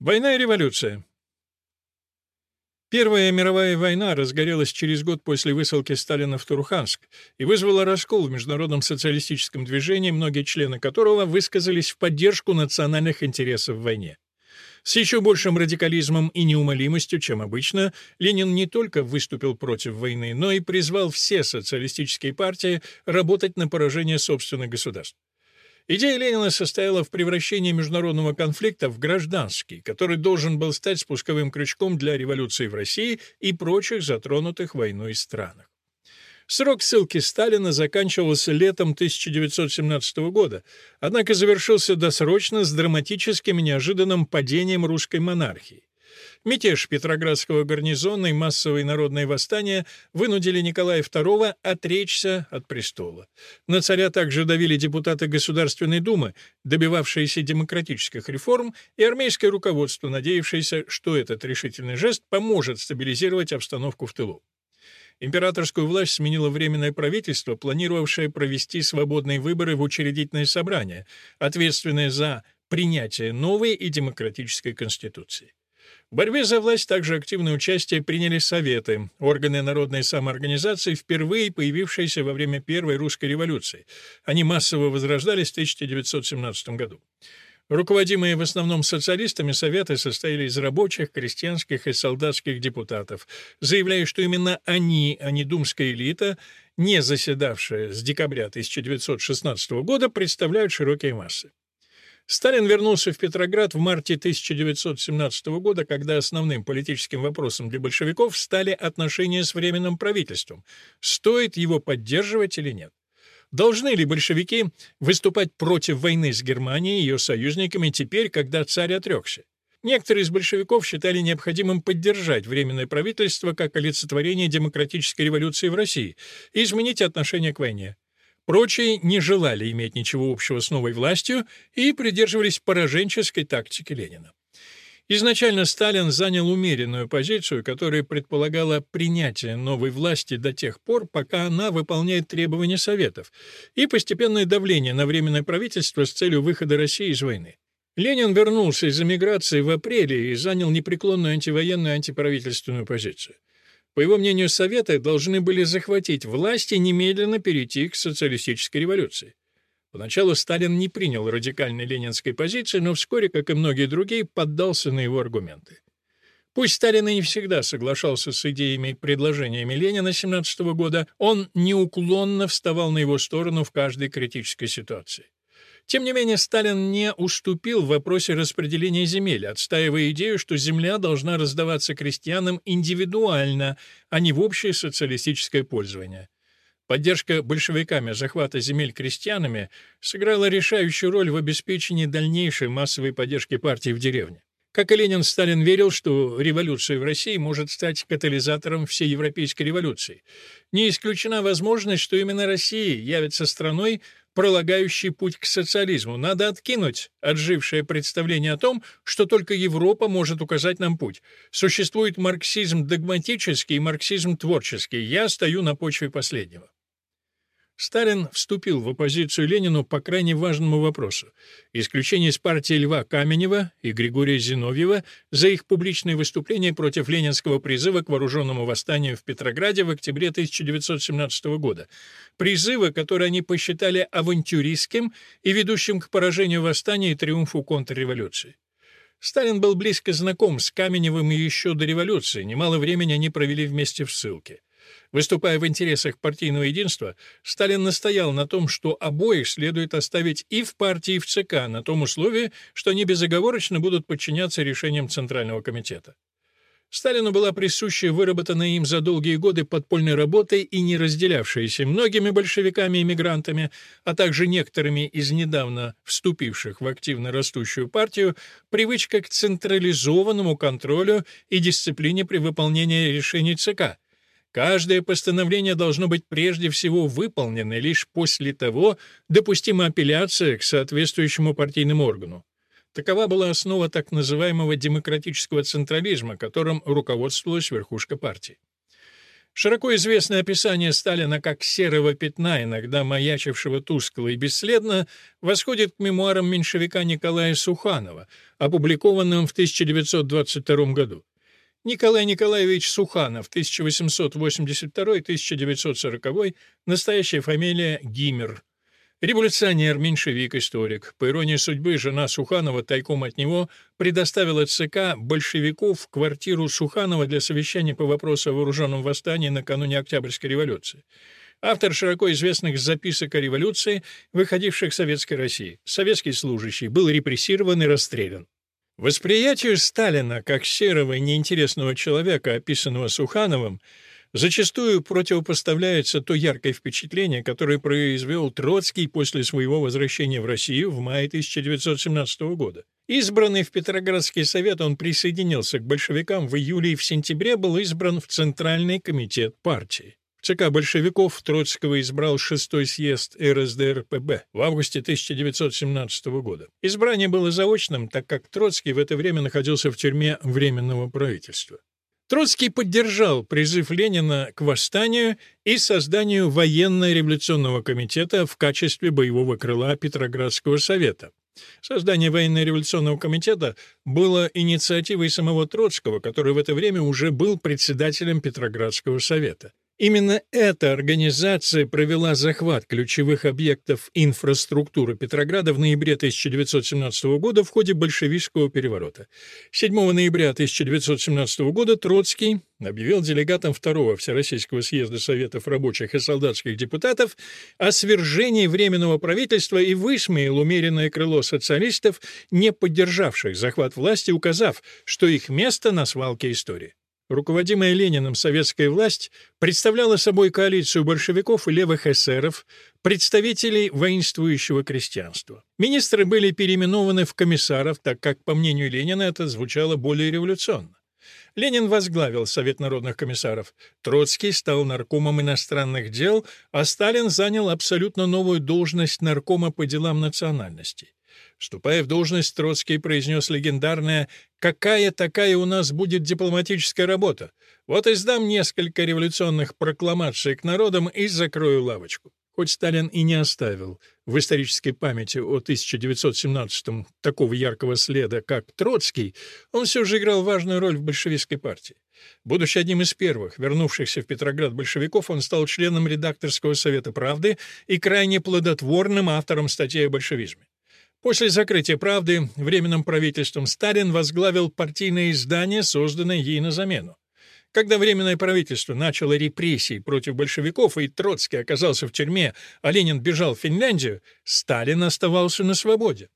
Война и революция. Первая мировая война разгорелась через год после высылки Сталина в Туруханск и вызвала раскол в международном социалистическом движении, многие члены которого высказались в поддержку национальных интересов в войне. С еще большим радикализмом и неумолимостью, чем обычно, Ленин не только выступил против войны, но и призвал все социалистические партии работать на поражение собственных государств. Идея Ленина состояла в превращении международного конфликта в гражданский, который должен был стать спусковым крючком для революции в России и прочих затронутых войной странах. Срок ссылки Сталина заканчивался летом 1917 года, однако завершился досрочно с драматическим и неожиданным падением русской монархии. Мятеж Петроградского гарнизона и массовые народные восстания вынудили Николая II отречься от престола. На царя также давили депутаты Государственной Думы, добивавшиеся демократических реформ, и армейское руководство, надеявшееся, что этот решительный жест поможет стабилизировать обстановку в тылу. Императорскую власть сменило Временное правительство, планировавшее провести свободные выборы в учредительное собрание, ответственное за принятие новой и демократической конституции. В борьбе за власть также активное участие приняли Советы, органы народной самоорганизации, впервые появившиеся во время Первой русской революции. Они массово возрождались в 1917 году. Руководимые в основном социалистами советы состояли из рабочих, крестьянских и солдатских депутатов, заявляя, что именно они, а не думская элита, не заседавшая с декабря 1916 года, представляют широкие массы. Сталин вернулся в Петроград в марте 1917 года, когда основным политическим вопросом для большевиков стали отношения с Временным правительством. Стоит его поддерживать или нет? Должны ли большевики выступать против войны с Германией и ее союзниками теперь, когда царь отрекся? Некоторые из большевиков считали необходимым поддержать Временное правительство как олицетворение демократической революции в России и изменить отношение к войне. Прочие не желали иметь ничего общего с новой властью и придерживались пораженческой тактики Ленина. Изначально Сталин занял умеренную позицию, которая предполагала принятие новой власти до тех пор, пока она выполняет требования Советов, и постепенное давление на Временное правительство с целью выхода России из войны. Ленин вернулся из эмиграции в апреле и занял непреклонную антивоенную антиправительственную позицию. По его мнению, Советы должны были захватить власть и немедленно перейти к социалистической революции. Поначалу Сталин не принял радикальной ленинской позиции, но вскоре, как и многие другие, поддался на его аргументы. Пусть Сталин и не всегда соглашался с идеями и предложениями Ленина 17 года, он неуклонно вставал на его сторону в каждой критической ситуации. Тем не менее, Сталин не уступил в вопросе распределения земель, отстаивая идею, что земля должна раздаваться крестьянам индивидуально, а не в общее социалистическое пользование. Поддержка большевиками захвата земель крестьянами сыграла решающую роль в обеспечении дальнейшей массовой поддержки партии в деревне. Как и Ленин, Сталин верил, что революция в России может стать катализатором всей европейской революции. Не исключена возможность, что именно Россия явится страной, пролагающий путь к социализму. Надо откинуть отжившее представление о том, что только Европа может указать нам путь. Существует марксизм догматический и марксизм творческий. Я стою на почве последнего. Сталин вступил в оппозицию Ленину по крайне важному вопросу – исключение из партии Льва Каменева и Григория Зиновьева за их публичные выступления против ленинского призыва к вооруженному восстанию в Петрограде в октябре 1917 года, призыва, который они посчитали авантюристским и ведущим к поражению восстания и триумфу контрреволюции. Сталин был близко знаком с Каменевым еще до революции, немало времени они провели вместе в ссылке. Выступая в интересах партийного единства, Сталин настоял на том, что обоих следует оставить и в партии, и в ЦК, на том условии, что они безоговорочно будут подчиняться решениям Центрального комитета. Сталину была присуща выработанная им за долгие годы подпольной работой и не разделявшаяся многими большевиками-эмигрантами, а также некоторыми из недавно вступивших в активно растущую партию, привычка к централизованному контролю и дисциплине при выполнении решений ЦК – Каждое постановление должно быть прежде всего выполнено, лишь после того допустима апелляция к соответствующему партийному органу. Такова была основа так называемого демократического централизма, которым руководствовалась верхушка партии. Широко известное описание Сталина как «серого пятна», иногда маячившего тускло и бесследно, восходит к мемуарам меньшевика Николая Суханова, опубликованным в 1922 году. Николай Николаевич Суханов, 1882-1940, настоящая фамилия Гимер. Революционер, меньшевик, историк. По иронии судьбы, жена Суханова тайком от него предоставила ЦК большевиков квартиру Суханова для совещания по вопросу о вооруженном восстании накануне Октябрьской революции. Автор широко известных записок о революции, выходивших в Советской России. Советский служащий был репрессирован и расстрелян. Восприятию Сталина как серого и неинтересного человека, описанного Сухановым, зачастую противопоставляется то яркое впечатление, которое произвел Троцкий после своего возвращения в Россию в мае 1917 года. Избранный в Петроградский совет, он присоединился к большевикам в июле и в сентябре был избран в Центральный комитет партии. ЦК большевиков Троцкого избрал шестой съезд РСДРПБ в августе 1917 года. Избрание было заочным, так как Троцкий в это время находился в тюрьме Временного правительства. Троцкий поддержал призыв Ленина к восстанию и созданию военно-революционного комитета в качестве боевого крыла Петроградского совета. Создание военно-революционного комитета было инициативой самого Троцкого, который в это время уже был председателем Петроградского совета. Именно эта организация провела захват ключевых объектов инфраструктуры Петрограда в ноябре 1917 года в ходе большевистского переворота. 7 ноября 1917 года Троцкий объявил делегатам Второго Всероссийского съезда Советов рабочих и солдатских депутатов о свержении Временного правительства и высмеял умеренное крыло социалистов, не поддержавших захват власти, указав, что их место на свалке истории. Руководимая Лениным советская власть представляла собой коалицию большевиков и левых эсеров, представителей воинствующего крестьянства. Министры были переименованы в комиссаров, так как, по мнению Ленина, это звучало более революционно. Ленин возглавил Совет народных комиссаров. Троцкий стал наркомом иностранных дел, а Сталин занял абсолютно новую должность наркома по делам национальностей. Вступая в должность, Троцкий произнес легендарное «Какая такая у нас будет дипломатическая работа? Вот издам несколько революционных прокламаций к народам и закрою лавочку». Хоть Сталин и не оставил в исторической памяти о 1917-м такого яркого следа, как Троцкий, он все же играл важную роль в большевистской партии. Будучи одним из первых вернувшихся в Петроград большевиков, он стал членом редакторского совета «Правды» и крайне плодотворным автором статей о большевизме. После закрытия «Правды» Временным правительством Сталин возглавил партийное издание, созданное ей на замену. Когда Временное правительство начало репрессии против большевиков и Троцкий оказался в тюрьме, а Ленин бежал в Финляндию, Сталин оставался на свободе.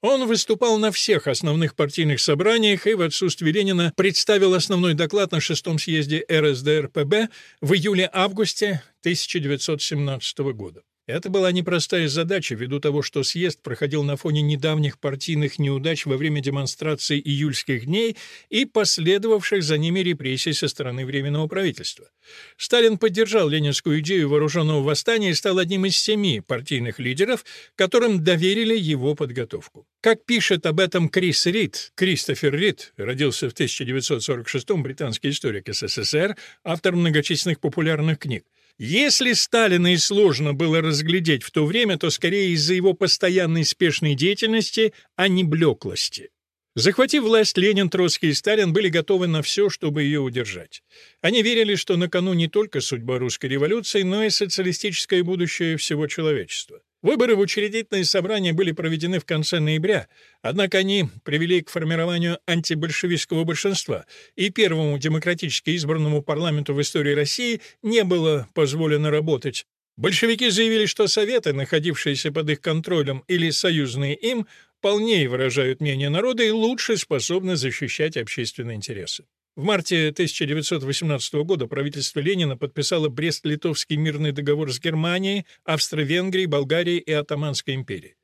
Он выступал на всех основных партийных собраниях и в отсутствие Ленина представил основной доклад на шестом съезде РСДРПБ в июле-августе 1917 года. Это была непростая задача ввиду того, что съезд проходил на фоне недавних партийных неудач во время демонстраций июльских дней и последовавших за ними репрессий со стороны Временного правительства. Сталин поддержал ленинскую идею вооруженного восстания и стал одним из семи партийных лидеров, которым доверили его подготовку. Как пишет об этом Крис Рид, Кристофер Рид, родился в 1946-м, британский историк СССР, автор многочисленных популярных книг. Если Сталина и сложно было разглядеть в то время, то скорее из-за его постоянной спешной деятельности, а не блеклости. Захватив власть, Ленин, Троцкий и Сталин были готовы на все, чтобы ее удержать. Они верили, что на кону не только судьба русской революции, но и социалистическое будущее всего человечества. Выборы в учредительное собрание были проведены в конце ноября, однако они привели к формированию антибольшевистского большинства, и первому демократически избранному парламенту в истории России не было позволено работать. Большевики заявили, что советы, находившиеся под их контролем или союзные им, полнее выражают мнение народа и лучше способны защищать общественные интересы. В марте 1918 года правительство Ленина подписало Брест-Литовский мирный договор с Германией, Австро-Венгрией, Болгарией и Отtomанской империей.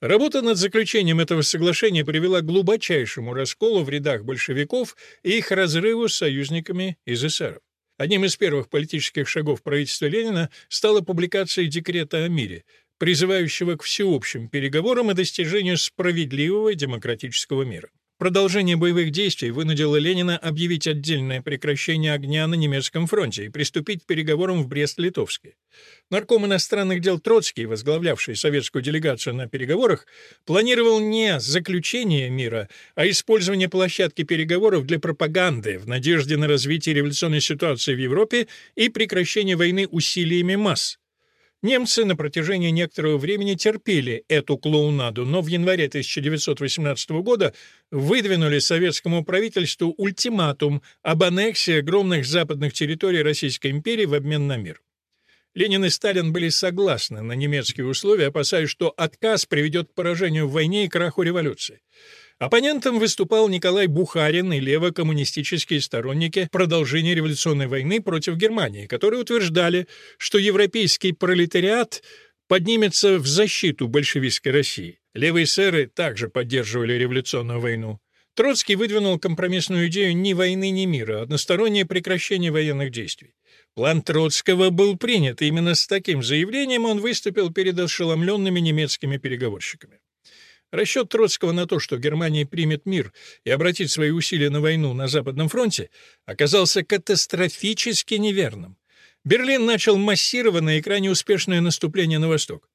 Работа над заключением этого соглашения привела к глубочайшему расколу в рядах большевиков и их разрыву с союзниками из эсеров. Одним из первых политических шагов правительства Ленина стала публикация декрета о мире, призывающего к всеобщим переговорам и достижению справедливого демократического мира. Продолжение боевых действий вынудило Ленина объявить отдельное прекращение огня на немецком фронте и приступить к переговорам в Брест-Литовске. Нарком иностранных дел Троцкий, возглавлявший советскую делегацию на переговорах, планировал не заключение мира, а использование площадки переговоров для пропаганды в надежде на развитие революционной ситуации в Европе и прекращение войны усилиями масс. Немцы на протяжении некоторого времени терпели эту клоунаду, но в январе 1918 года выдвинули советскому правительству ультиматум об аннексии огромных западных территорий Российской империи в обмен на мир. Ленин и Сталин были согласны на немецкие условия, опасаясь, что отказ приведет к поражению в войне и краху революции. Оппонентом выступал Николай Бухарин и левокоммунистические сторонники продолжения революционной войны против Германии, которые утверждали, что европейский пролетариат поднимется в защиту большевистской России. Левые сэры также поддерживали революционную войну. Троцкий выдвинул компромиссную идею ни войны, ни мира, одностороннее прекращение военных действий. План Троцкого был принят, и именно с таким заявлением он выступил перед ошеломленными немецкими переговорщиками. Расчет Троцкого на то, что Германия примет мир и обратит свои усилия на войну на Западном фронте, оказался катастрофически неверным. Берлин начал массированное и крайне успешное наступление на восток.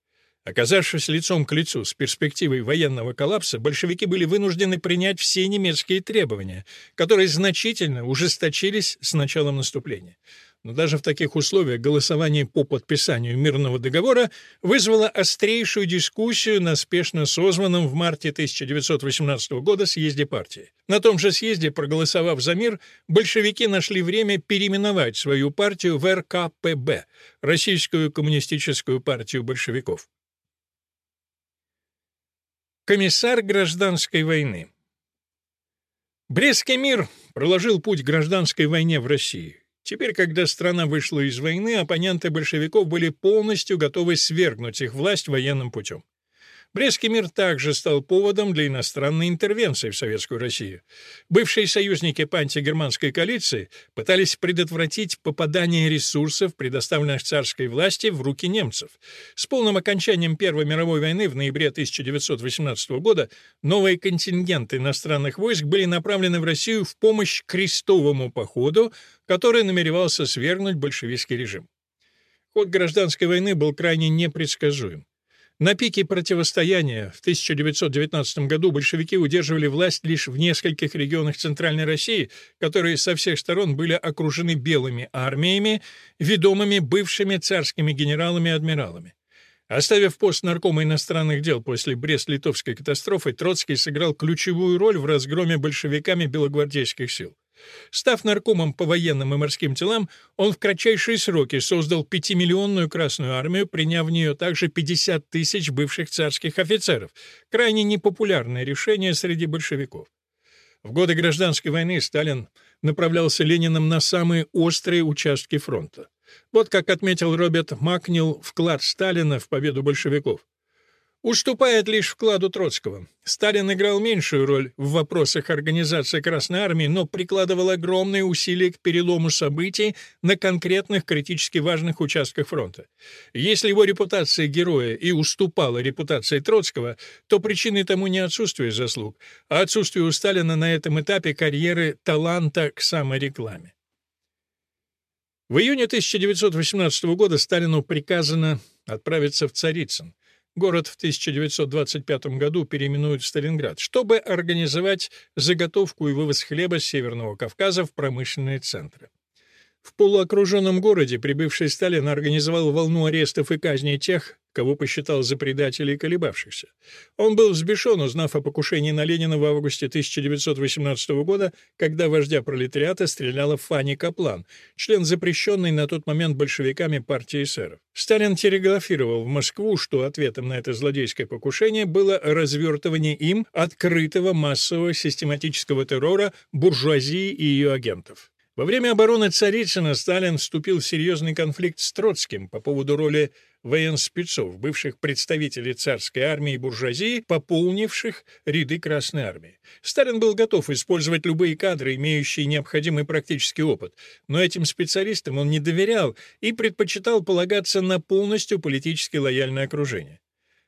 Оказавшись лицом к лицу с перспективой военного коллапса, большевики были вынуждены принять все немецкие требования, которые значительно ужесточились с началом наступления. Но даже в таких условиях голосование по подписанию мирного договора вызвало острейшую дискуссию на спешно созванном в марте 1918 года съезде партии. На том же съезде, проголосовав за мир, большевики нашли время переименовать свою партию в РКПБ – Российскую коммунистическую партию большевиков. Комиссар гражданской войны Брестский мир проложил путь гражданской войне в России. Теперь, когда страна вышла из войны, оппоненты большевиков были полностью готовы свергнуть их власть военным путем. Брестский мир также стал поводом для иностранной интервенции в Советскую Россию. Бывшие союзники по антигерманской коалиции пытались предотвратить попадание ресурсов, предоставленных царской власти, в руки немцев. С полным окончанием Первой мировой войны в ноябре 1918 года новые контингенты иностранных войск были направлены в Россию в помощь крестовому походу, который намеревался свергнуть большевистский режим. Ход гражданской войны был крайне непредсказуем. На пике противостояния в 1919 году большевики удерживали власть лишь в нескольких регионах Центральной России, которые со всех сторон были окружены белыми армиями, ведомыми бывшими царскими генералами и адмиралами. Оставив пост наркома иностранных дел после Брест-Литовской катастрофы, Троцкий сыграл ключевую роль в разгроме большевиками белогвардейских сил. Став наркомом по военным и морским делам, он в кратчайшие сроки создал пятимиллионную Красную армию, приняв в нее также 50 тысяч бывших царских офицеров, крайне непопулярное решение среди большевиков. В годы гражданской войны Сталин направлялся Лениным на самые острые участки фронта. Вот как отметил Роберт Макнил вклад Сталина в победу большевиков уступает лишь вкладу Троцкого. Сталин играл меньшую роль в вопросах организации Красной Армии, но прикладывал огромные усилия к перелому событий на конкретных критически важных участках фронта. Если его репутация героя и уступала репутации Троцкого, то причиной тому не отсутствие заслуг, а отсутствие у Сталина на этом этапе карьеры таланта к саморекламе. В июне 1918 года Сталину приказано отправиться в Царицын, Город в 1925 году переименуют в Сталинград, чтобы организовать заготовку и вывоз хлеба с Северного Кавказа в промышленные центры. В полуокруженном городе прибывший Сталин организовал волну арестов и казней тех, кого посчитал за предателей колебавшихся. Он был взбешен, узнав о покушении на Ленина в августе 1918 года, когда вождя пролетариата стреляла Фанни Каплан, член запрещенной на тот момент большевиками партии эсеров. Сталин телеграфировал в Москву, что ответом на это злодейское покушение было развертывание им открытого массового систематического террора буржуазии и ее агентов. Во время обороны Царицына Сталин вступил в серьезный конфликт с Троцким по поводу роли военспецов, бывших представителей царской армии и буржуазии, пополнивших ряды Красной армии. Сталин был готов использовать любые кадры, имеющие необходимый практический опыт, но этим специалистам он не доверял и предпочитал полагаться на полностью политически лояльное окружение.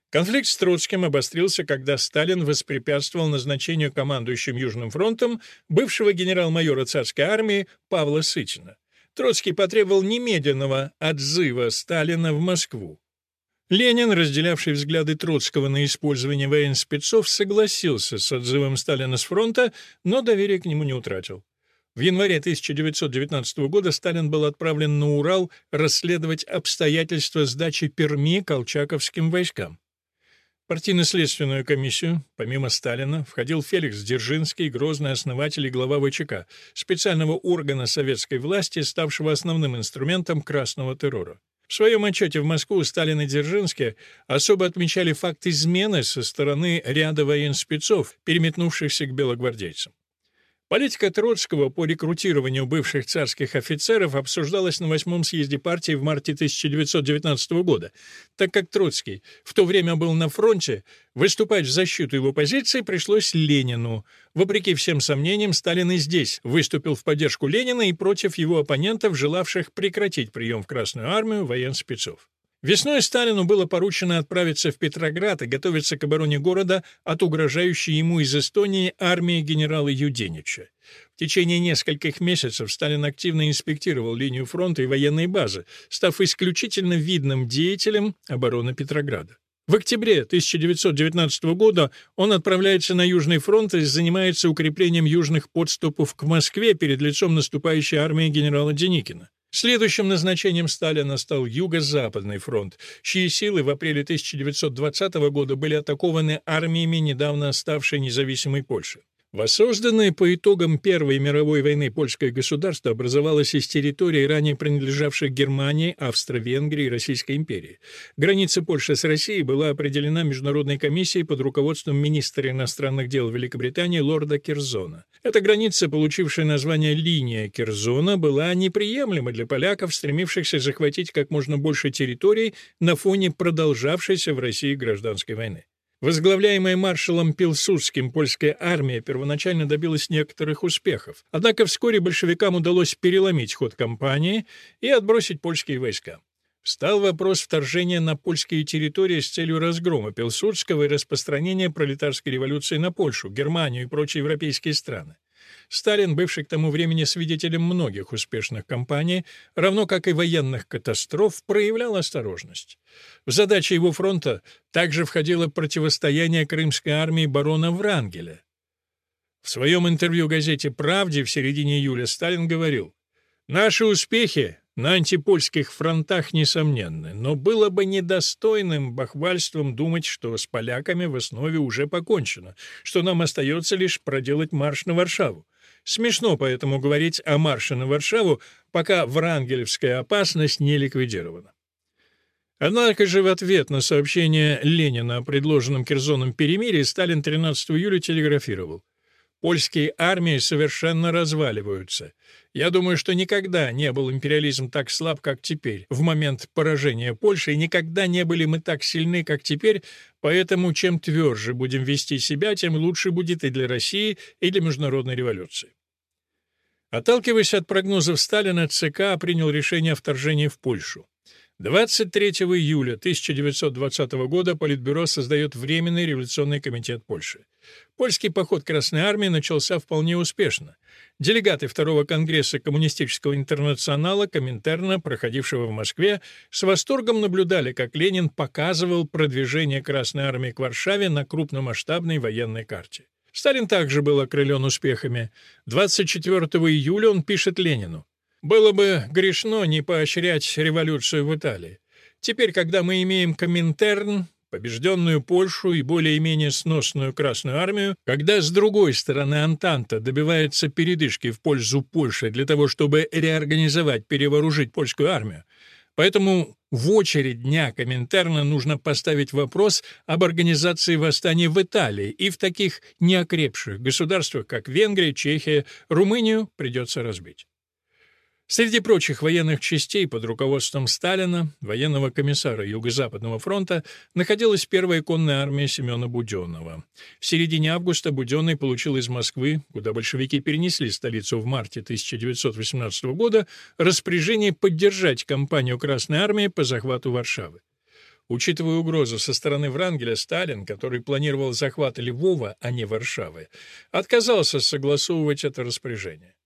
Конфликт с Троцким обострился, когда Сталин воспрепятствовал назначению командующим Южным фронтом бывшего генерал-майора царской армии Павла Сытина. Троцкий потребовал немедленного отзыва Сталина в Москву. Ленин, разделявший взгляды Троцкого на использование военспецов, согласился с отзывом Сталина с фронта, но доверия к нему не утратил. В январе 1919 года Сталин был отправлен на Урал расследовать обстоятельства сдачи Перми колчаковским войскам. Партийно-следственную комиссию, помимо Сталина, входил Феликс Дзержинский, грозный основатель и глава ВЧК, специального органа советской власти, ставшего основным инструментом красного террора. В своем отчете в Москву Сталин и Дзержинский особо отмечали факт измены со стороны ряда военспецов, переметнувшихся к белогвардейцам. Политика Троцкого по рекрутированию бывших царских офицеров обсуждалась на восьмом съезде партии в марте 1919 года. Так как Троцкий в то время был на фронте, выступать в защиту его позиции пришлось Ленину. Вопреки всем сомнениям, Сталин и здесь выступил в поддержку Ленина и против его оппонентов, желавших прекратить прием в Красную армию военспецов. Весной Сталину было поручено отправиться в Петроград и готовиться к обороне города от угрожающей ему из Эстонии армии генерала Юденича. В течение нескольких месяцев Сталин активно инспектировал линию фронта и военные базы, став исключительно видным деятелем обороны Петрограда. В октябре 1919 года он отправляется на Южный фронт и занимается укреплением южных подступов к Москве перед лицом наступающей армии генерала Деникина. Следующим назначением Сталина стал Юго-Западный фронт, чьи силы в апреле 1920 года были атакованы армиями недавно ставшей независимой Польши. Воссозданное по итогам Первой мировой войны польское государство образовалось из территорий, ранее принадлежавших Германии, Австро-Венгрии и Российской империи. Граница Польши с Россией была определена Международной комиссией под руководством министра иностранных дел Великобритании лорда Кирзона. Эта граница, получившая название «Линия Кирзона», была неприемлема для поляков, стремившихся захватить как можно больше территорий на фоне продолжавшейся в России гражданской войны. Возглавляемая маршалом Пилсудским польская армия первоначально добилась некоторых успехов, однако вскоре большевикам удалось переломить ход кампании и отбросить польские войска. Встал вопрос вторжения на польские территории с целью разгрома Пилсудского и распространения пролетарской революции на Польшу, Германию и прочие европейские страны. Сталин, бывший к тому времени свидетелем многих успешных кампаний, равно как и военных катастроф, проявлял осторожность. В задачи его фронта также входило противостояние крымской армии барона Врангеля. В своем интервью газете «Правде» в середине июля Сталин говорил, «Наши успехи на антипольских фронтах несомненны, но было бы недостойным бахвальством думать, что с поляками в основе уже покончено, что нам остается лишь проделать марш на Варшаву. Смешно поэтому говорить о марше на Варшаву, пока врангелевская опасность не ликвидирована. Однако же в ответ на сообщение Ленина о предложенном Керзоном перемирии Сталин 13 июля телеграфировал Польские армии совершенно разваливаются. Я думаю, что никогда не был империализм так слаб, как теперь, в момент поражения Польши, и никогда не были мы так сильны, как теперь, поэтому чем тверже будем вести себя, тем лучше будет и для России, и для международной революции. Отталкиваясь от прогнозов Сталина, ЦК принял решение о вторжении в Польшу. 23 июля 1920 года Политбюро создает Временный революционный комитет Польши. Польский поход Красной Армии начался вполне успешно. Делегаты Второго Конгресса Коммунистического интернационала Коминтерна, проходившего в Москве, с восторгом наблюдали, как Ленин показывал продвижение Красной Армии к Варшаве на крупномасштабной военной карте. Сталин также был окрылен успехами. 24 июля он пишет Ленину было бы грешно не поощрять революцию в Италии. Теперь, когда мы имеем Коминтерн, побежденную Польшу и более-менее сносную Красную армию, когда с другой стороны Антанта добивается передышки в пользу Польши для того, чтобы реорганизовать, перевооружить польскую армию, Поэтому в очередь дня Коминтерна нужно поставить вопрос об организации восстания в Италии и в таких неокрепших государствах, как Венгрия, Чехия, Румынию придется разбить. Среди прочих военных частей под руководством Сталина, военного комиссара Юго-Западного фронта, находилась первая конная армия Семена Буденного. В середине августа Буденный получил из Москвы, куда большевики перенесли столицу в марте 1918 года, распоряжение поддержать кампанию Красной армии по захвату Варшавы. Учитывая угрозу со стороны Врангеля, Сталин, который планировал захват Львова, а не Варшавы, отказался согласовывать это распоряжение.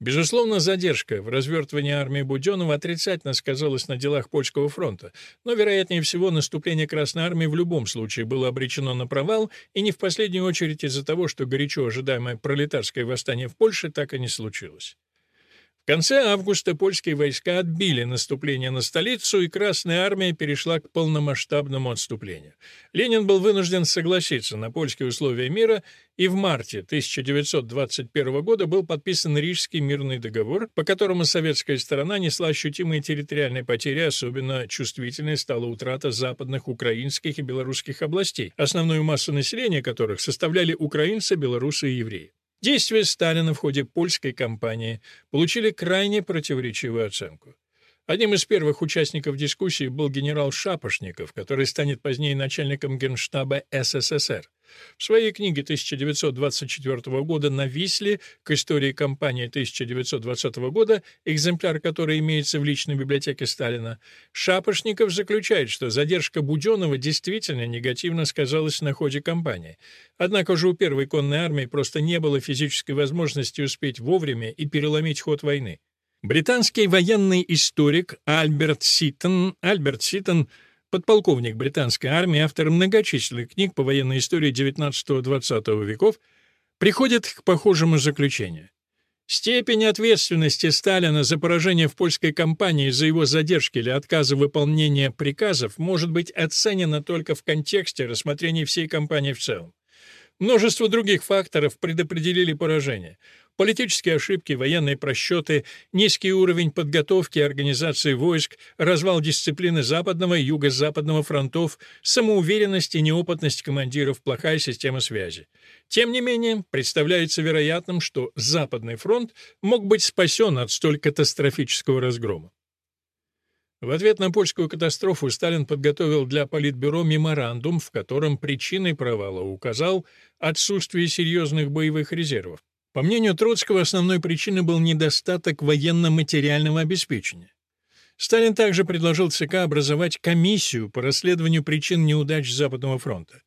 Безусловно, задержка в развертывании армии Буденова отрицательно сказалась на делах Польского фронта, но, вероятнее всего, наступление Красной армии в любом случае было обречено на провал, и не в последнюю очередь из-за того, что горячо ожидаемое пролетарское восстание в Польше так и не случилось конце августа польские войска отбили наступление на столицу, и Красная армия перешла к полномасштабному отступлению. Ленин был вынужден согласиться на польские условия мира, и в марте 1921 года был подписан Рижский мирный договор, по которому советская сторона несла ощутимые территориальные потери, особенно чувствительной стала утрата западных украинских и белорусских областей, основную массу населения которых составляли украинцы, белорусы и евреи. Действия Сталина в ходе польской кампании получили крайне противоречивую оценку. Одним из первых участников дискуссии был генерал Шапошников, который станет позднее начальником Генштаба СССР. В своей книге 1924 года «На Висле» к истории кампании 1920 года, экземпляр которой имеется в личной библиотеке Сталина, Шапошников заключает, что задержка Буденова действительно негативно сказалась на ходе кампании. Однако же у первой конной армии просто не было физической возможности успеть вовремя и переломить ход войны. Британский военный историк Альберт Ситон, Альберт Ситон – подполковник британской армии, автор многочисленных книг по военной истории XIX-XX веков, приходит к похожему заключению. Степень ответственности Сталина за поражение в польской кампании за его задержки или отказы выполнения приказов может быть оценена только в контексте рассмотрения всей кампании в целом. Множество других факторов предопределили поражение. Политические ошибки, военные просчеты, низкий уровень подготовки и организации войск, развал дисциплины Западного и Юго-Западного фронтов, самоуверенность и неопытность командиров, плохая система связи. Тем не менее, представляется вероятным, что Западный фронт мог быть спасен от столь катастрофического разгрома. В ответ на польскую катастрофу Сталин подготовил для Политбюро меморандум, в котором причиной провала указал отсутствие серьезных боевых резервов. По мнению Троцкого, основной причиной был недостаток военно-материального обеспечения. Сталин также предложил ЦК образовать комиссию по расследованию причин неудач Западного фронта.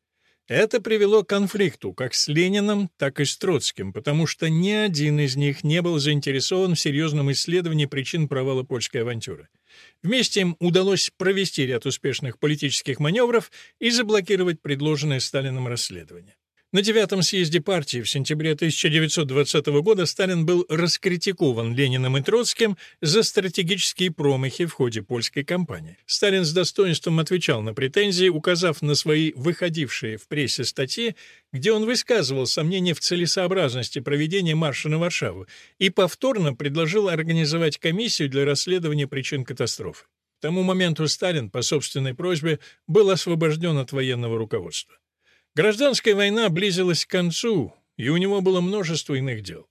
Это привело к конфликту как с Лениным, так и с Троцким, потому что ни один из них не был заинтересован в серьезном исследовании причин провала польской авантюры. Вместе им удалось провести ряд успешных политических маневров и заблокировать предложенное Сталином расследование. На девятом съезде партии в сентябре 1920 года Сталин был раскритикован Лениным и Троцким за стратегические промахи в ходе польской кампании. Сталин с достоинством отвечал на претензии, указав на свои выходившие в прессе статьи, где он высказывал сомнения в целесообразности проведения марша на Варшаву и повторно предложил организовать комиссию для расследования причин катастрофы. К тому моменту Сталин, по собственной просьбе, был освобожден от военного руководства. Гражданская война близилась к концу, и у него было множество иных дел.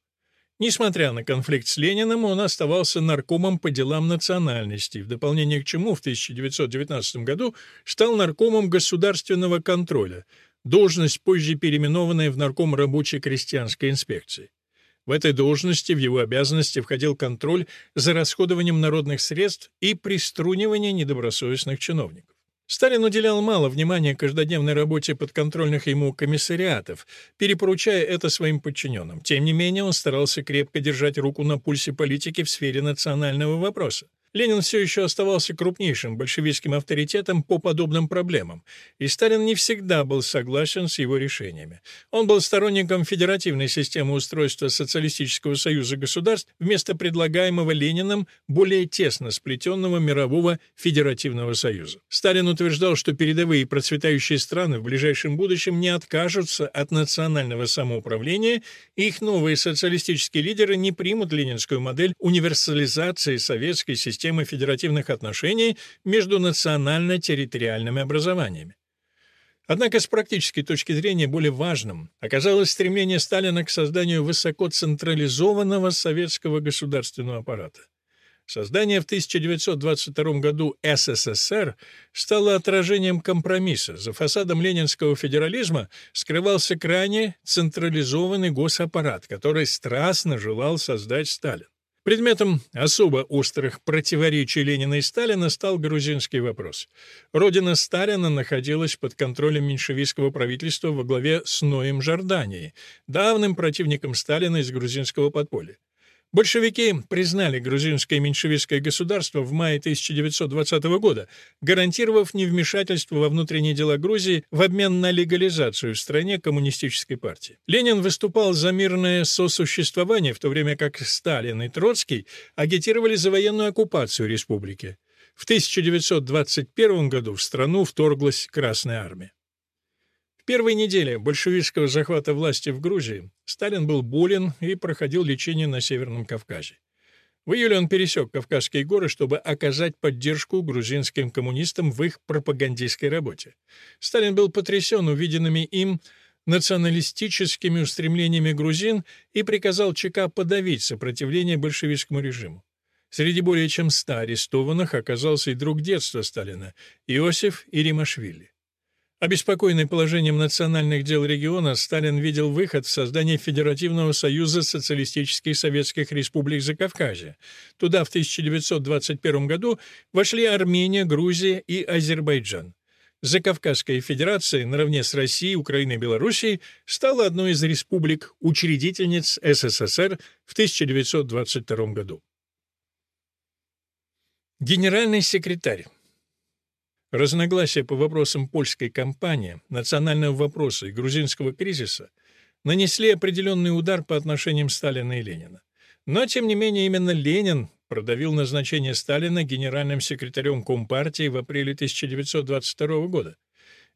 Несмотря на конфликт с Лениным, он оставался наркомом по делам национальностей, в дополнение к чему в 1919 году стал наркомом государственного контроля, должность, позже переименованная в нарком рабочей крестьянской инспекции. В этой должности в его обязанности входил контроль за расходованием народных средств и приструнивание недобросовестных чиновников. Сталин уделял мало внимания каждодневной работе подконтрольных ему комиссариатов, перепоручая это своим подчиненным. Тем не менее, он старался крепко держать руку на пульсе политики в сфере национального вопроса. Ленин все еще оставался крупнейшим большевистским авторитетом по подобным проблемам, и Сталин не всегда был согласен с его решениями. Он был сторонником федеративной системы устройства Социалистического союза государств вместо предлагаемого Лениным более тесно сплетенного мирового федеративного союза. Сталин утверждал, что передовые процветающие страны в ближайшем будущем не откажутся от национального самоуправления, и их новые социалистические лидеры не примут ленинскую модель универсализации советской системы системы федеративных отношений между национально-территориальными образованиями. Однако с практической точки зрения более важным оказалось стремление Сталина к созданию высокоцентрализованного советского государственного аппарата. Создание в 1922 году СССР стало отражением компромисса. За фасадом ленинского федерализма скрывался крайне централизованный госаппарат, который страстно желал создать Сталин. Предметом особо острых противоречий Ленина и Сталина стал грузинский вопрос. Родина Сталина находилась под контролем меньшевистского правительства во главе с Ноем Жорданией, давным противником Сталина из грузинского подполья. Большевики признали грузинское меньшевистское государство в мае 1920 года, гарантировав невмешательство во внутренние дела Грузии в обмен на легализацию в стране коммунистической партии. Ленин выступал за мирное сосуществование, в то время как Сталин и Троцкий агитировали за военную оккупацию республики. В 1921 году в страну вторглась Красная армия. В первой неделе большевистского захвата власти в Грузии Сталин был болен и проходил лечение на Северном Кавказе. В июле он пересек Кавказские горы, чтобы оказать поддержку грузинским коммунистам в их пропагандистской работе. Сталин был потрясен увиденными им националистическими устремлениями грузин и приказал ЧК подавить сопротивление большевистскому режиму. Среди более чем ста арестованных оказался и друг детства Сталина — Иосиф Иримашвили. Обеспокоенный положением национальных дел региона, Сталин видел выход в создание Федеративного союза социалистических советских республик Закавказья. Туда в 1921 году вошли Армения, Грузия и Азербайджан. Закавказская Федерация, наравне с Россией, Украиной и Белоруссией, стала одной из республик-учредительниц СССР в 1922 году. Генеральный секретарь Разногласия по вопросам польской кампании, национального вопроса и грузинского кризиса нанесли определенный удар по отношениям Сталина и Ленина. Но, тем не менее, именно Ленин продавил назначение Сталина генеральным секретарем Компартии в апреле 1922 года.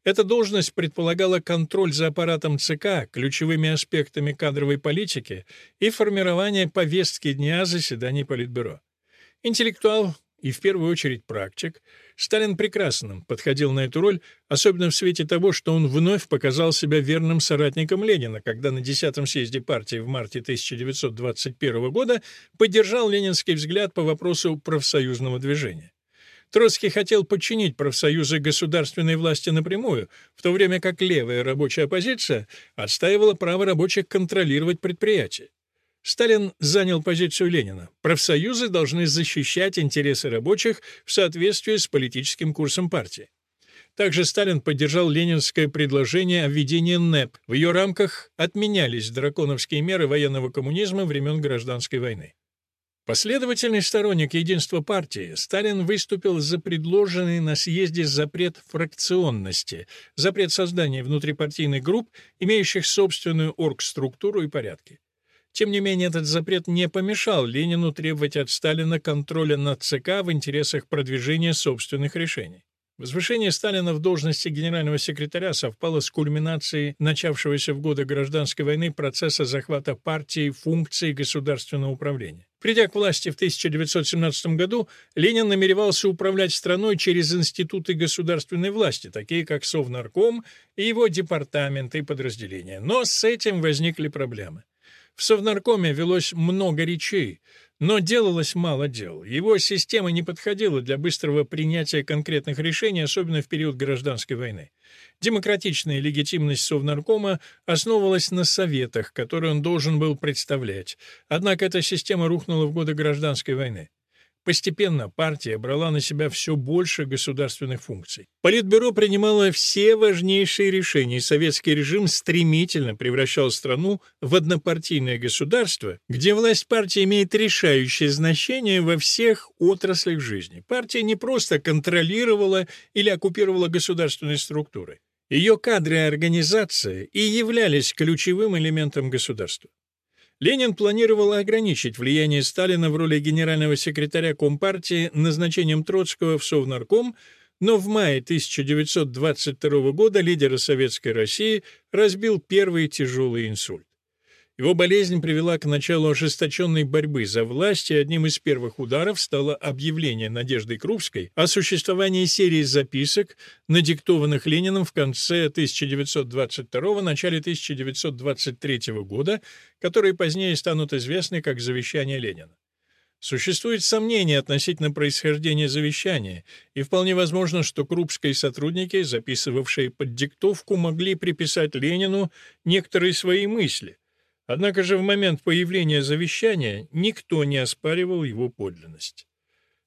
Эта должность предполагала контроль за аппаратом ЦК, ключевыми аспектами кадровой политики и формирование повестки дня заседаний Политбюро. Интеллектуал и в первую очередь практик, Сталин прекрасно подходил на эту роль, особенно в свете того, что он вновь показал себя верным соратником Ленина, когда на 10-м съезде партии в марте 1921 года поддержал ленинский взгляд по вопросу профсоюзного движения. Троцкий хотел подчинить профсоюзы государственной власти напрямую, в то время как левая рабочая оппозиция отстаивала право рабочих контролировать предприятия. Сталин занял позицию Ленина. Профсоюзы должны защищать интересы рабочих в соответствии с политическим курсом партии. Также Сталин поддержал ленинское предложение о введении НЭП. В ее рамках отменялись драконовские меры военного коммунизма времен Гражданской войны. Последовательный сторонник единства партии, Сталин выступил за предложенный на съезде запрет фракционности, запрет создания внутрипартийных групп, имеющих собственную оргструктуру и порядки. Тем не менее, этот запрет не помешал Ленину требовать от Сталина контроля над ЦК в интересах продвижения собственных решений. Возвышение Сталина в должности генерального секретаря совпало с кульминацией начавшегося в годы гражданской войны процесса захвата партии функций государственного управления. Придя к власти в 1917 году, Ленин намеревался управлять страной через институты государственной власти, такие как Совнарком и его департаменты и подразделения. Но с этим возникли проблемы. В Совнаркоме велось много речей, но делалось мало дел. Его система не подходила для быстрого принятия конкретных решений, особенно в период гражданской войны. Демократичная легитимность Совнаркома основывалась на советах, которые он должен был представлять. Однако эта система рухнула в годы гражданской войны. Постепенно партия брала на себя все больше государственных функций. Политбюро принимало все важнейшие решения, и советский режим стремительно превращал страну в однопартийное государство, где власть партии имеет решающее значение во всех отраслях жизни. Партия не просто контролировала или оккупировала государственные структуры. Ее кадры и организация и являлись ключевым элементом государства. Ленин планировал ограничить влияние Сталина в роли генерального секретаря Компартии назначением Троцкого в Совнарком, но в мае 1922 года лидера Советской России разбил первый тяжелый инсульт. Его болезнь привела к началу ожесточенной борьбы за власть, и одним из первых ударов стало объявление Надежды Крупской о существовании серии записок, надиктованных Лениным в конце 1922 начале 1923 года, которые позднее станут известны как «Завещание Ленина». Существует сомнение относительно происхождения завещания, и вполне возможно, что крупские сотрудники, записывавшие под диктовку, могли приписать Ленину некоторые свои мысли – Однако же в момент появления завещания никто не оспаривал его подлинность.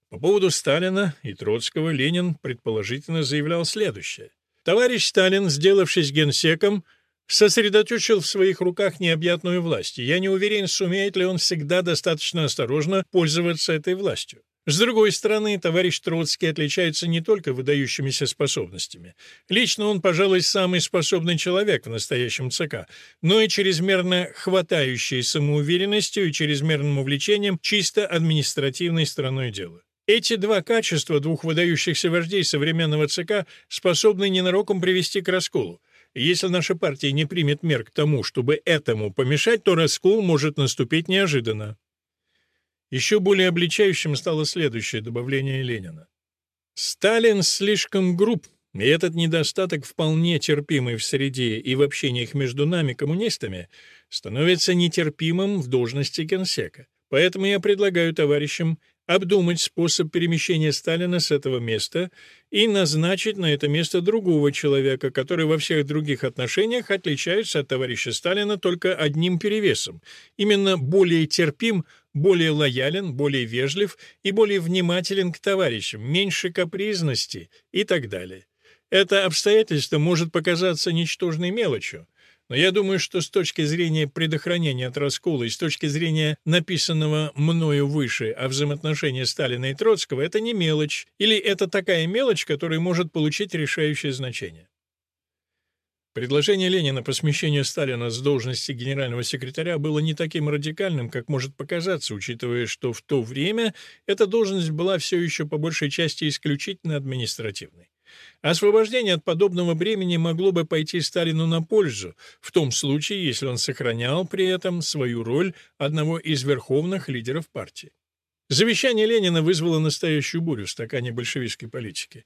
По поводу Сталина и Троцкого Ленин предположительно заявлял следующее. Товарищ Сталин, сделавшись генсеком, сосредоточил в своих руках необъятную власть, и я не уверен, сумеет ли он всегда достаточно осторожно пользоваться этой властью. С другой стороны, товарищ Троцкий отличается не только выдающимися способностями. Лично он, пожалуй, самый способный человек в настоящем ЦК, но и чрезмерно хватающий самоуверенностью и чрезмерным увлечением чисто административной стороной дела. Эти два качества двух выдающихся вождей современного ЦК способны ненароком привести к расколу. Если наша партия не примет мер к тому, чтобы этому помешать, то раскол может наступить неожиданно. Еще более обличающим стало следующее добавление Ленина. «Сталин слишком груб, и этот недостаток, вполне терпимый в среде и в общениях между нами, коммунистами, становится нетерпимым в должности генсека. Поэтому я предлагаю товарищам обдумать способ перемещения Сталина с этого места и назначить на это место другого человека, который во всех других отношениях отличается от товарища Сталина только одним перевесом, именно более терпим, более лоялен, более вежлив и более внимателен к товарищам, меньше капризности и так далее. Это обстоятельство может показаться ничтожной мелочью, но я думаю, что с точки зрения предохранения от раскола и с точки зрения написанного мною выше о взаимоотношении Сталина и Троцкого, это не мелочь, или это такая мелочь, которая может получить решающее значение. Предложение Ленина по смещению Сталина с должности генерального секретаря было не таким радикальным, как может показаться, учитывая, что в то время эта должность была все еще по большей части исключительно административной. Освобождение от подобного бремени могло бы пойти Сталину на пользу, в том случае, если он сохранял при этом свою роль одного из верховных лидеров партии. Завещание Ленина вызвало настоящую бурю в стакане большевистской политики.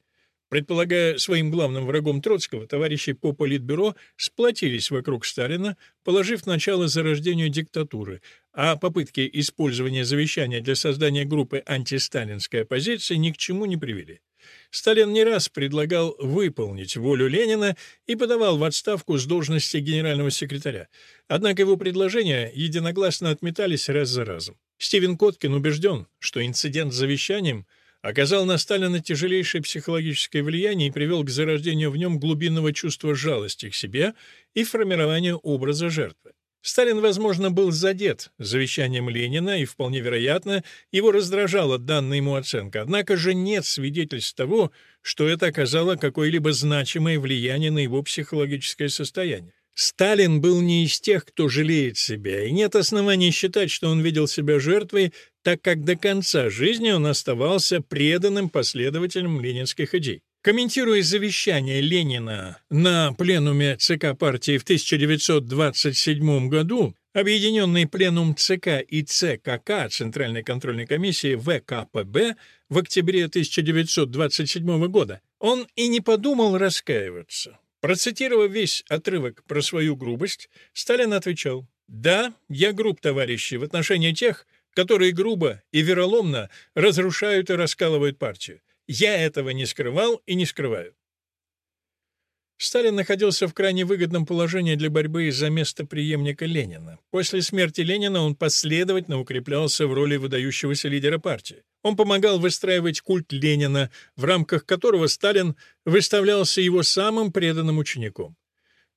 Предполагая своим главным врагом Троцкого, товарищи по Политбюро сплотились вокруг Сталина, положив начало зарождению диктатуры, а попытки использования завещания для создания группы антисталинской оппозиции ни к чему не привели. Сталин не раз предлагал выполнить волю Ленина и подавал в отставку с должности генерального секретаря. Однако его предложения единогласно отметались раз за разом. Стивен Коткин убежден, что инцидент с завещанием оказал на Сталина тяжелейшее психологическое влияние и привел к зарождению в нем глубинного чувства жалости к себе и формированию образа жертвы. Сталин, возможно, был задет завещанием Ленина, и, вполне вероятно, его раздражала данная ему оценка. Однако же нет свидетельств того, что это оказало какое-либо значимое влияние на его психологическое состояние. Сталин был не из тех, кто жалеет себя, и нет оснований считать, что он видел себя жертвой, так как до конца жизни он оставался преданным последователем ленинских идей. Комментируя завещание Ленина на пленуме ЦК партии в 1927 году, Объединенный пленум ЦК и ЦКК Центральной контрольной комиссии ВКПБ в октябре 1927 года, он и не подумал раскаиваться. Процитировав весь отрывок про свою грубость, Сталин отвечал «Да, я груб, товарищи, в отношении тех, которые грубо и вероломно разрушают и раскалывают партию. Я этого не скрывал и не скрываю. Сталин находился в крайне выгодном положении для борьбы за место преемника Ленина. После смерти Ленина он последовательно укреплялся в роли выдающегося лидера партии. Он помогал выстраивать культ Ленина, в рамках которого Сталин выставлялся его самым преданным учеником.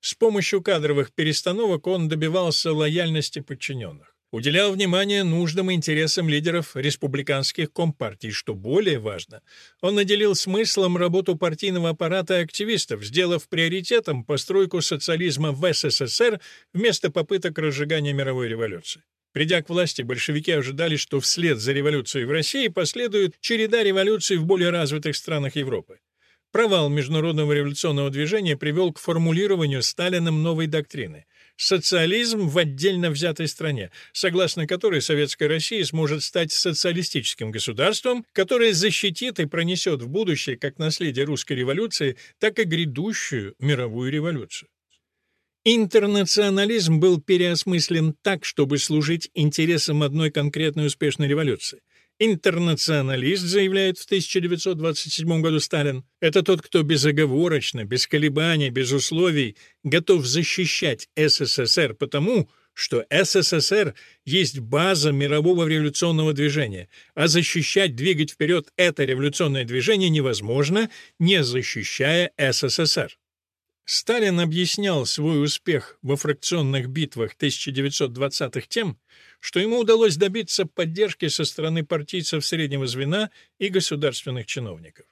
С помощью кадровых перестановок он добивался лояльности подчиненных уделял внимание нуждам и интересам лидеров республиканских компартий, что более важно, он наделил смыслом работу партийного аппарата активистов, сделав приоритетом постройку социализма в СССР вместо попыток разжигания мировой революции. Придя к власти, большевики ожидали, что вслед за революцией в России последует череда революций в более развитых странах Европы. Провал международного революционного движения привел к формулированию Сталиным новой доктрины — социализм в отдельно взятой стране, согласно которой Советская Россия сможет стать социалистическим государством, которое защитит и пронесет в будущее как наследие русской революции, так и грядущую мировую революцию. Интернационализм был переосмыслен так, чтобы служить интересам одной конкретной успешной революции. Интернационалист, заявляет в 1927 году Сталин, это тот, кто безоговорочно, без колебаний, без условий готов защищать СССР потому, что СССР есть база мирового революционного движения, а защищать, двигать вперед это революционное движение невозможно, не защищая СССР. Сталин объяснял свой успех во фракционных битвах 1920-х тем, что ему удалось добиться поддержки со стороны партийцев среднего звена и государственных чиновников.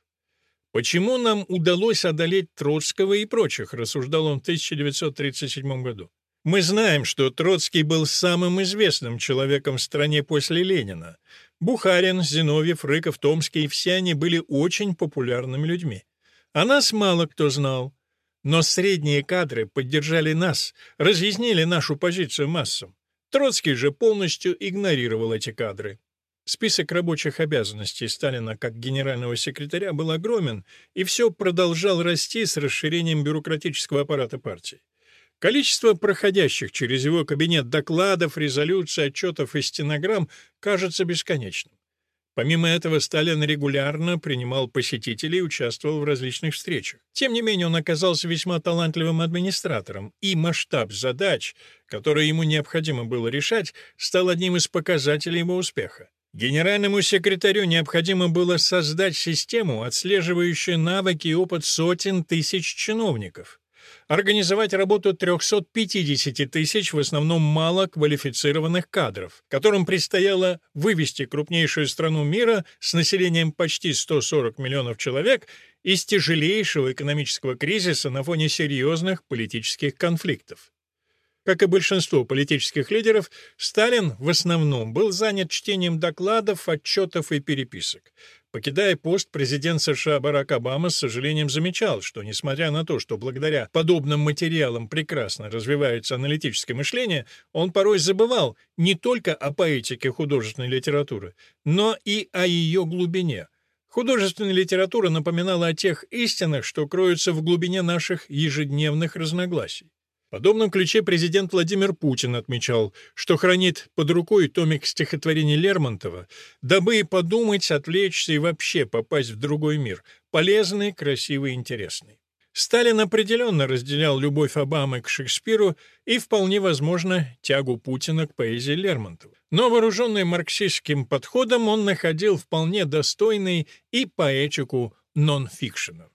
«Почему нам удалось одолеть Троцкого и прочих?» — рассуждал он в 1937 году. «Мы знаем, что Троцкий был самым известным человеком в стране после Ленина. Бухарин, Зиновьев, Рыков, Томский — все они были очень популярными людьми. О нас мало кто знал. Но средние кадры поддержали нас, разъяснили нашу позицию массам. Троцкий же полностью игнорировал эти кадры. Список рабочих обязанностей Сталина как генерального секретаря был огромен и все продолжал расти с расширением бюрократического аппарата партии. Количество проходящих через его кабинет докладов, резолюций, отчетов и стенограмм кажется бесконечным. Помимо этого, Сталин регулярно принимал посетителей и участвовал в различных встречах. Тем не менее, он оказался весьма талантливым администратором, и масштаб задач, которые ему необходимо было решать, стал одним из показателей его успеха. Генеральному секретарю необходимо было создать систему, отслеживающую навыки и опыт сотен тысяч чиновников организовать работу 350 тысяч в основном малоквалифицированных кадров, которым предстояло вывести крупнейшую страну мира с населением почти 140 миллионов человек из тяжелейшего экономического кризиса на фоне серьезных политических конфликтов. Как и большинство политических лидеров, Сталин в основном был занят чтением докладов, отчетов и переписок. Покидая пост, президент США Барак Обама с сожалением замечал, что, несмотря на то, что благодаря подобным материалам прекрасно развивается аналитическое мышление, он порой забывал не только о поэтике художественной литературы, но и о ее глубине. Художественная литература напоминала о тех истинах, что кроются в глубине наших ежедневных разногласий. Подобном ключе президент Владимир Путин отмечал, что хранит под рукой томик стихотворений Лермонтова, дабы подумать, отвлечься и вообще попасть в другой мир, полезный, красивый, интересный. Сталин определенно разделял любовь Обамы к Шекспиру и, вполне возможно, тягу Путина к поэзии Лермонтова. Но вооруженный марксистским подходом он находил вполне достойный и поэтику нон-фикшена.